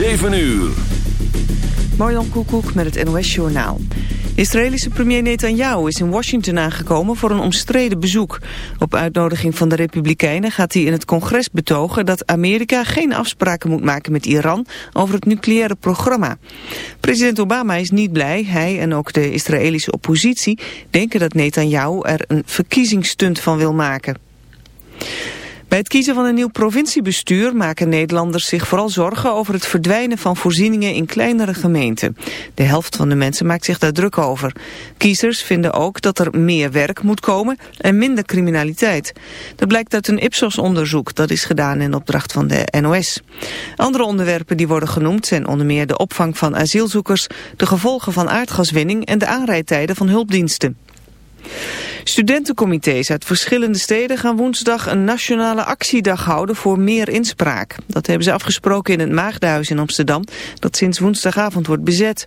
7 uur. Marjan Koekoek met het NOS Journaal. Israëlische premier Netanyahu is in Washington aangekomen voor een omstreden bezoek. Op uitnodiging van de Republikeinen gaat hij in het congres betogen dat Amerika geen afspraken moet maken met Iran over het nucleaire programma. President Obama is niet blij. Hij en ook de Israëlische oppositie denken dat Netanyahu er een verkiezingsstunt van wil maken. Bij het kiezen van een nieuw provinciebestuur maken Nederlanders zich vooral zorgen over het verdwijnen van voorzieningen in kleinere gemeenten. De helft van de mensen maakt zich daar druk over. Kiezers vinden ook dat er meer werk moet komen en minder criminaliteit. Dat blijkt uit een Ipsos-onderzoek dat is gedaan in opdracht van de NOS. Andere onderwerpen die worden genoemd zijn onder meer de opvang van asielzoekers, de gevolgen van aardgaswinning en de aanrijdtijden van hulpdiensten. Studentencomité's uit verschillende steden gaan woensdag een nationale actiedag houden voor meer inspraak. Dat hebben ze afgesproken in het Maagdenhuis in Amsterdam, dat sinds woensdagavond wordt bezet.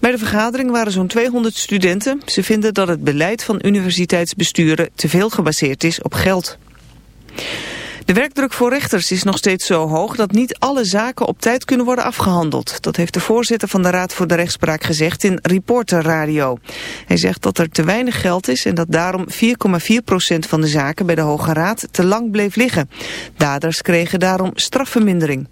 Bij de vergadering waren zo'n 200 studenten. Ze vinden dat het beleid van universiteitsbesturen te veel gebaseerd is op geld. De werkdruk voor rechters is nog steeds zo hoog dat niet alle zaken op tijd kunnen worden afgehandeld. Dat heeft de voorzitter van de Raad voor de Rechtspraak gezegd in Reporter Radio. Hij zegt dat er te weinig geld is en dat daarom 4,4% van de zaken bij de Hoge Raad te lang bleef liggen. Daders kregen daarom strafvermindering.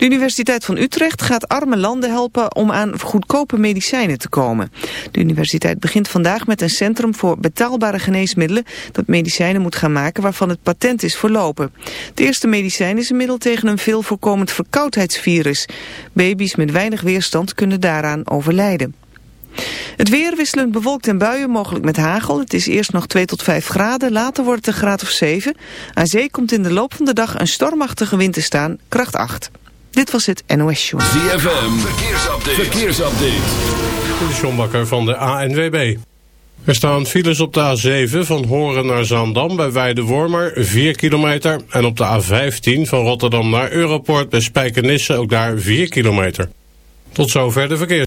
De Universiteit van Utrecht gaat arme landen helpen om aan goedkope medicijnen te komen. De universiteit begint vandaag met een centrum voor betaalbare geneesmiddelen dat medicijnen moet gaan maken waarvan het patent is verlopen. Het eerste medicijn is een middel tegen een veel voorkomend verkoudheidsvirus. Baby's met weinig weerstand kunnen daaraan overlijden. Het weer wisselend bewolkt en buien, mogelijk met hagel. Het is eerst nog 2 tot 5 graden, later wordt het een graad of 7. Aan zee komt in de loop van de dag een stormachtige wind te staan, kracht 8. Dit was het NOS Show. ZFM, verkeersupdate. verkeersupdate. De Sjombakker van de ANWB. Er staan files op de A7 van Horen naar Zaandam bij Weidewormer 4 kilometer. En op de A15 van Rotterdam naar Europort bij Spijkenisse ook daar 4 kilometer. Tot zover de verkeer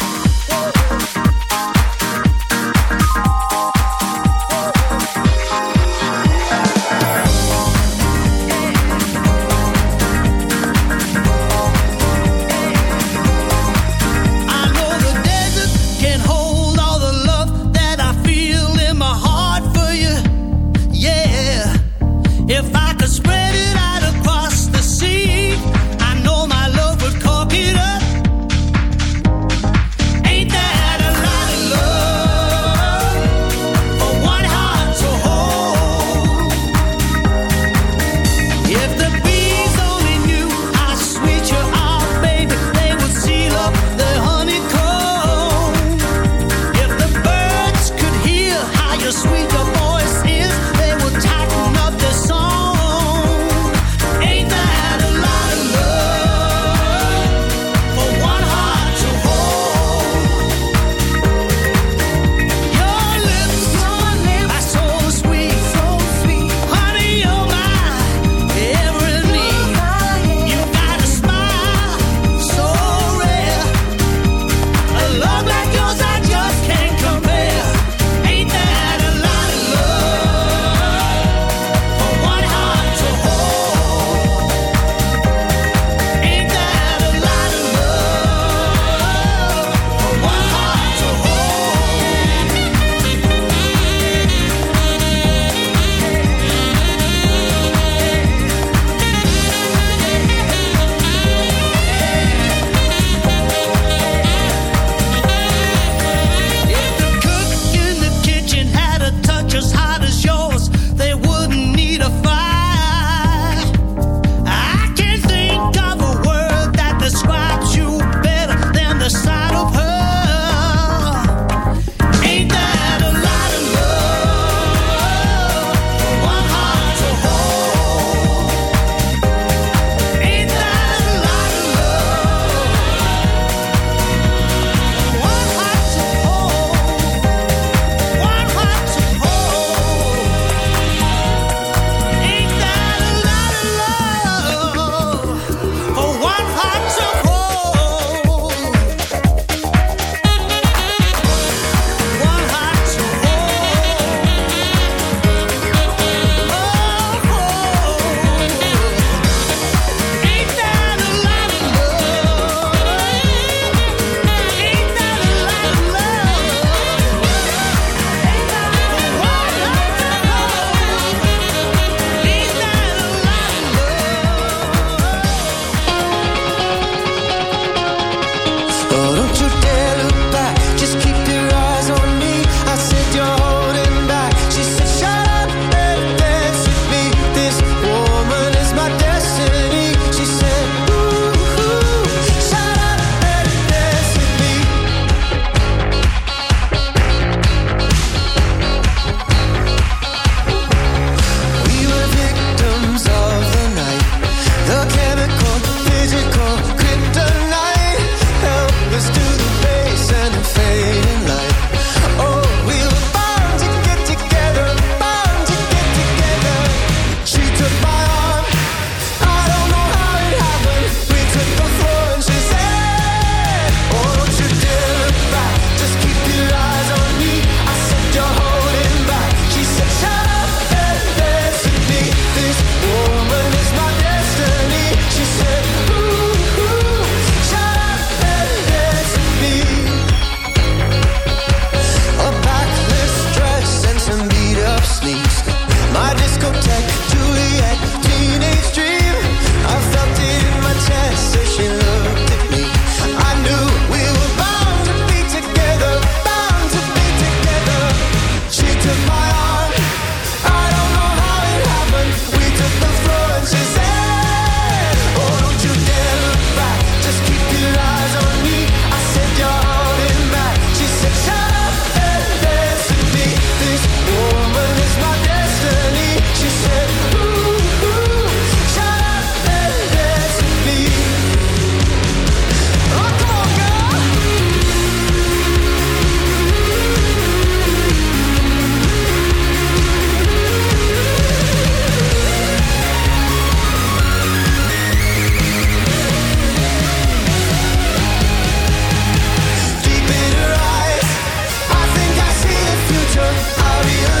Victoria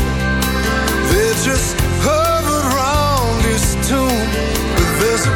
just hover around his tomb. But there's a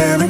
Damn it.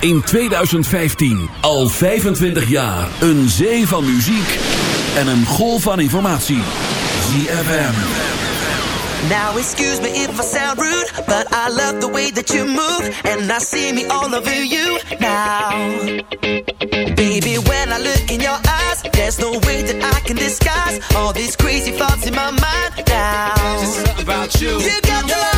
in 2015. Al 25 jaar. Een zee van muziek en een golf van informatie. ZFM. Now excuse me if I sound rude, but I love the way that you move. And I see me all over you now. Baby, when I look in your eyes, there's no way that I can disguise all these crazy thoughts in my mind now. Just about you. You got the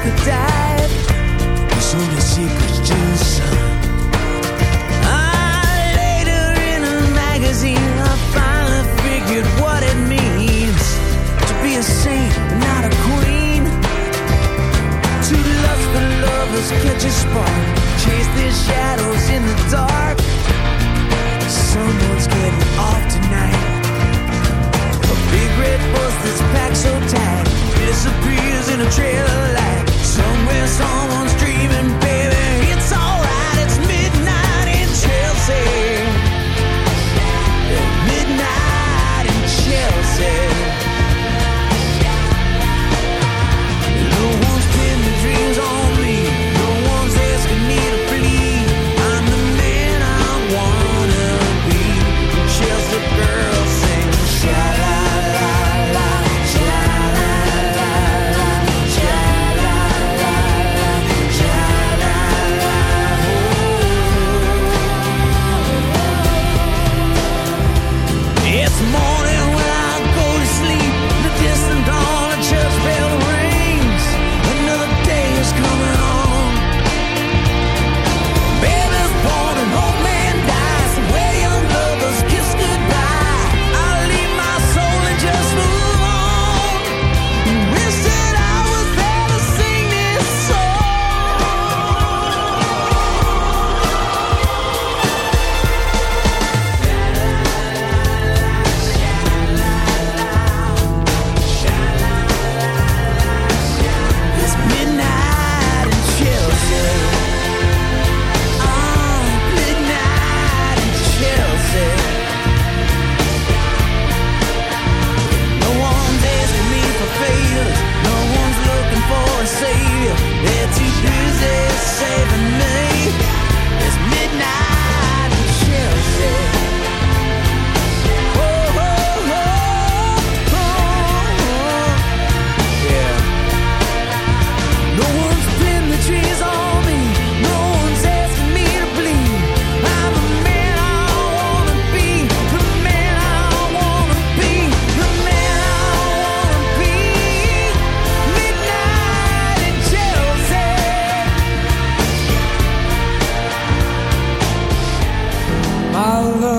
Took a dive. There's only secrets to the sun. Ah, later in a magazine, I finally figured what it means to be a saint, not a queen. Two lustful lovers catch a spark, chase their shadows in the dark. Someone's getting off tonight. A big red bus that's packed so tight disappears in a trail of light.